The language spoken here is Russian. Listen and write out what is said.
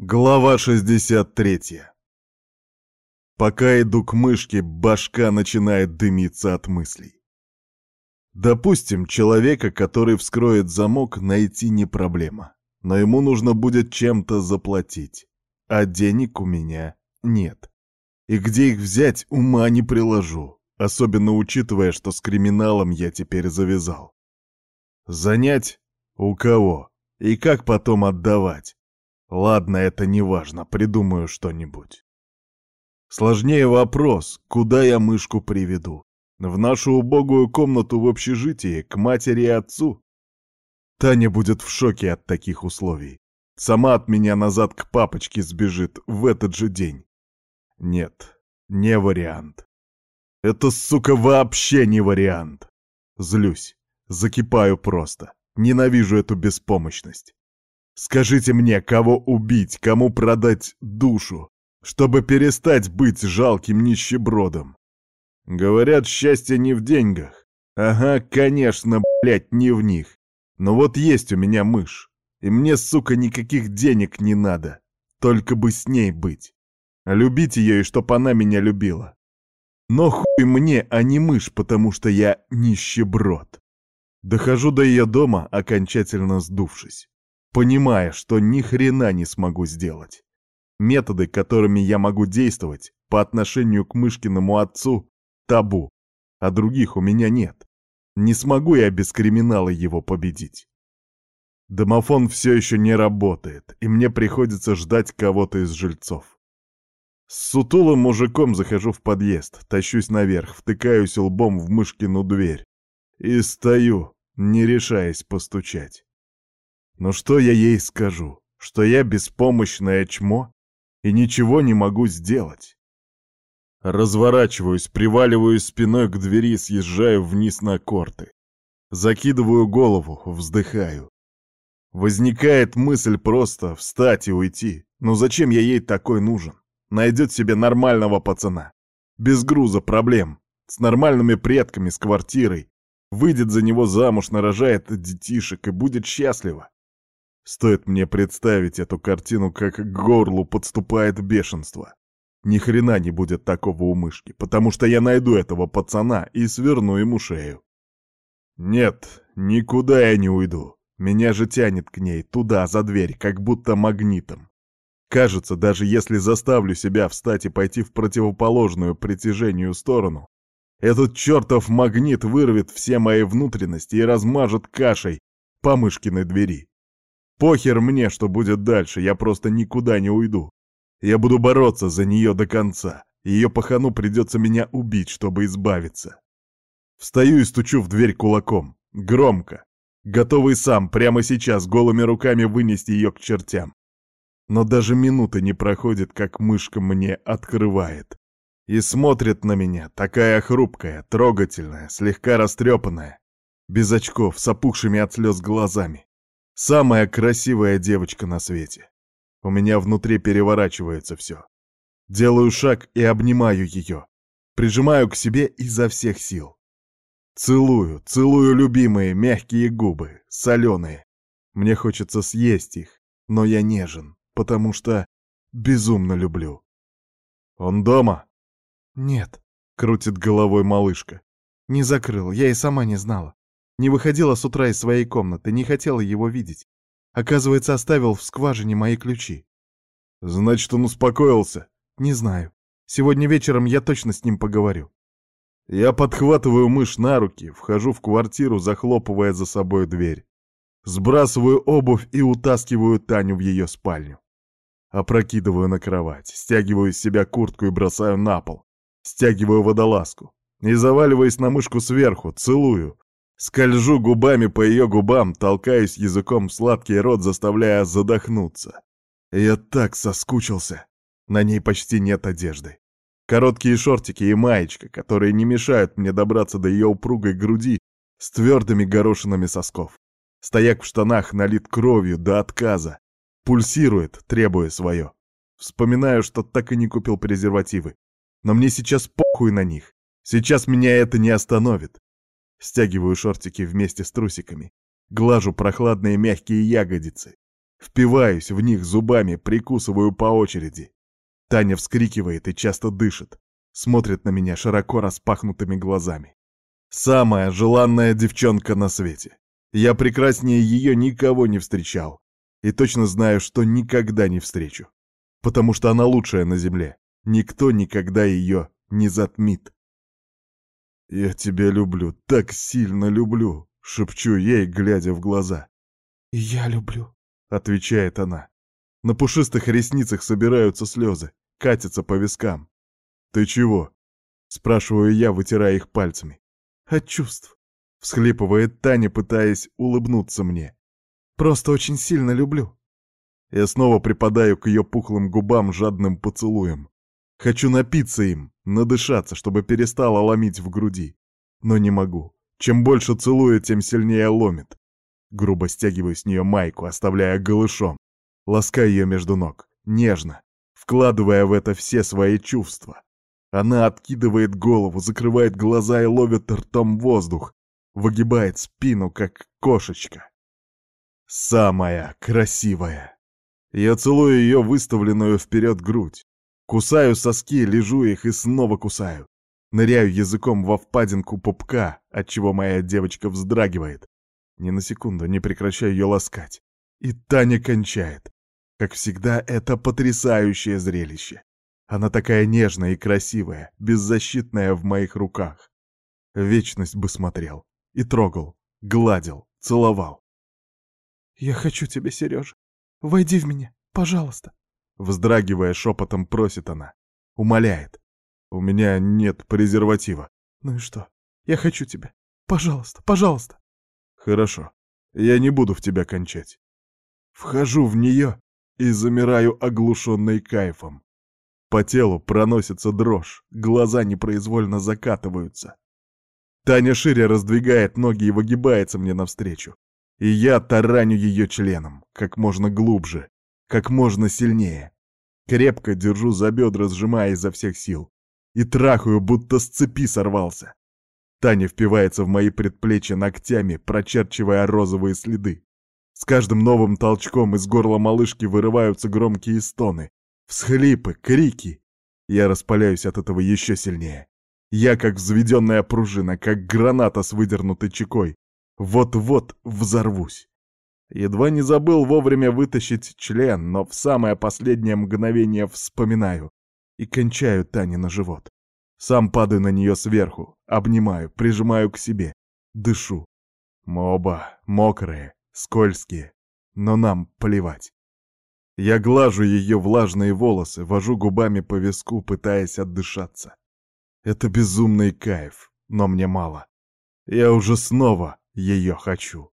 Глава 63 Пока иду к мышке, башка начинает дымиться от мыслей. Допустим, человека, который вскроет замок, найти не проблема. Но ему нужно будет чем-то заплатить. А денег у меня нет. И где их взять, ума не приложу. Особенно учитывая, что с криминалом я теперь завязал. Занять? У кого? И как потом отдавать? Ладно, это не важно, придумаю что-нибудь. Сложнее вопрос, куда я мышку приведу? В нашу убогую комнату в общежитии, к матери и отцу? Таня будет в шоке от таких условий. Сама от меня назад к папочке сбежит в этот же день. Нет, не вариант. Это, сука, вообще не вариант. Злюсь, закипаю просто. Ненавижу эту беспомощность. Скажите мне, кого убить, кому продать душу, чтобы перестать быть жалким нищебродом? Говорят, счастье не в деньгах. Ага, конечно, блядь, не в них. Но вот есть у меня мышь, и мне, сука, никаких денег не надо. Только бы с ней быть. Любить ее и чтоб она меня любила. Но хуй мне, а не мышь, потому что я нищеброд. Дохожу до ее дома, окончательно сдувшись понимая, что ни хрена не смогу сделать. Методы, которыми я могу действовать по отношению к Мышкиному отцу, табу, а других у меня нет. Не смогу я без криминала его победить. Домофон все еще не работает, и мне приходится ждать кого-то из жильцов. С сутулым мужиком захожу в подъезд, тащусь наверх, втыкаюсь лбом в Мышкину дверь и стою, не решаясь постучать. Но что я ей скажу? Что я беспомощное чмо и ничего не могу сделать? Разворачиваюсь, приваливаюсь спиной к двери, съезжаю вниз на корты. Закидываю голову, вздыхаю. Возникает мысль просто встать и уйти. Но зачем я ей такой нужен? Найдет себе нормального пацана. Без груза проблем. С нормальными предками, с квартирой. Выйдет за него замуж, нарожает детишек и будет счастлива. Стоит мне представить эту картину, как к горлу подступает бешенство. Ни хрена не будет такого у мышки, потому что я найду этого пацана и сверну ему шею. Нет, никуда я не уйду. Меня же тянет к ней, туда, за дверь, как будто магнитом. Кажется, даже если заставлю себя встать и пойти в противоположную притяжению сторону, этот чертов магнит вырвет все мои внутренности и размажет кашей по мышкиной двери. Похер мне, что будет дальше, я просто никуда не уйду. Я буду бороться за нее до конца. Ее пахану придется меня убить, чтобы избавиться. Встаю и стучу в дверь кулаком. Громко. Готовый сам прямо сейчас голыми руками вынести ее к чертям. Но даже минуты не проходит, как мышка мне открывает. И смотрит на меня, такая хрупкая, трогательная, слегка растрепанная, без очков, с опухшими от слез глазами. Самая красивая девочка на свете. У меня внутри переворачивается все. Делаю шаг и обнимаю ее. Прижимаю к себе изо всех сил. Целую, целую любимые мягкие губы, соленые. Мне хочется съесть их, но я нежен, потому что безумно люблю. Он дома? Нет, крутит головой малышка. Не закрыл, я и сама не знала. Не выходила с утра из своей комнаты, не хотела его видеть. Оказывается, оставил в скважине мои ключи. Значит, он успокоился? Не знаю. Сегодня вечером я точно с ним поговорю. Я подхватываю мышь на руки, вхожу в квартиру, захлопывая за собой дверь. Сбрасываю обувь и утаскиваю Таню в ее спальню. Опрокидываю на кровать, стягиваю с себя куртку и бросаю на пол. Стягиваю водолазку. И заваливаясь на мышку сверху, целую. Скольжу губами по ее губам, толкаюсь языком в сладкий рот, заставляя задохнуться. Я так соскучился. На ней почти нет одежды. Короткие шортики и маечка, которые не мешают мне добраться до ее упругой груди с твердыми горошинами сосков. Стояк в штанах налит кровью до отказа. Пульсирует, требуя свое. Вспоминаю, что так и не купил презервативы. Но мне сейчас похуй на них. Сейчас меня это не остановит. Стягиваю шортики вместе с трусиками. Глажу прохладные мягкие ягодицы. Впиваюсь в них зубами, прикусываю по очереди. Таня вскрикивает и часто дышит, смотрит на меня широко распахнутыми глазами. Самая желанная девчонка на свете. Я прекраснее ее никого не встречал. И точно знаю, что никогда не встречу. Потому что она лучшая на земле. Никто никогда ее не затмит. «Я тебя люблю, так сильно люблю», — шепчу ей, глядя в глаза. «Я люблю», — отвечает она. На пушистых ресницах собираются слезы, катятся по вискам. «Ты чего?» — спрашиваю я, вытирая их пальцами. «От чувств», — всхлипывает Таня, пытаясь улыбнуться мне. «Просто очень сильно люблю». Я снова припадаю к ее пухлым губам жадным поцелуем. Хочу напиться им, надышаться, чтобы перестало ломить в груди. Но не могу. Чем больше целую, тем сильнее ломит. Грубо стягиваю с нее майку, оставляя голышом. Ласкаю ее между ног, нежно, вкладывая в это все свои чувства. Она откидывает голову, закрывает глаза и ловит ртом воздух, выгибает спину, как кошечка. Самая красивая. Я целую ее выставленную вперед грудь. Кусаю соски, лежу их и снова кусаю. Ныряю языком во впадинку пупка, отчего моя девочка вздрагивает. Ни на секунду не прекращаю ее ласкать. И Таня кончает. Как всегда, это потрясающее зрелище. Она такая нежная и красивая, беззащитная в моих руках. Вечность бы смотрел. И трогал, гладил, целовал. «Я хочу тебя, Сережа. Войди в меня, пожалуйста», Вздрагивая шепотом, просит она. Умоляет. У меня нет презерватива. Ну и что? Я хочу тебя. Пожалуйста, пожалуйста. Хорошо. Я не буду в тебя кончать. Вхожу в нее и замираю оглушенный кайфом. По телу проносится дрожь, глаза непроизвольно закатываются. Таня шире раздвигает ноги и выгибается мне навстречу. И я тараню ее членом, как можно глубже, как можно сильнее. Крепко держу за бедра, сжимая изо всех сил. И трахаю, будто с цепи сорвался. Таня впивается в мои предплечья ногтями, прочерчивая розовые следы. С каждым новым толчком из горла малышки вырываются громкие стоны, всхлипы, крики. Я распаляюсь от этого еще сильнее. Я как взведенная пружина, как граната с выдернутой чекой. Вот-вот взорвусь. Едва не забыл вовремя вытащить член, но в самое последнее мгновение вспоминаю и кончаю Тане на живот. Сам падаю на нее сверху, обнимаю, прижимаю к себе, дышу. Мы оба мокрые, скользкие, но нам плевать. Я глажу ее влажные волосы, вожу губами по виску, пытаясь отдышаться. Это безумный кайф, но мне мало. Я уже снова ее хочу.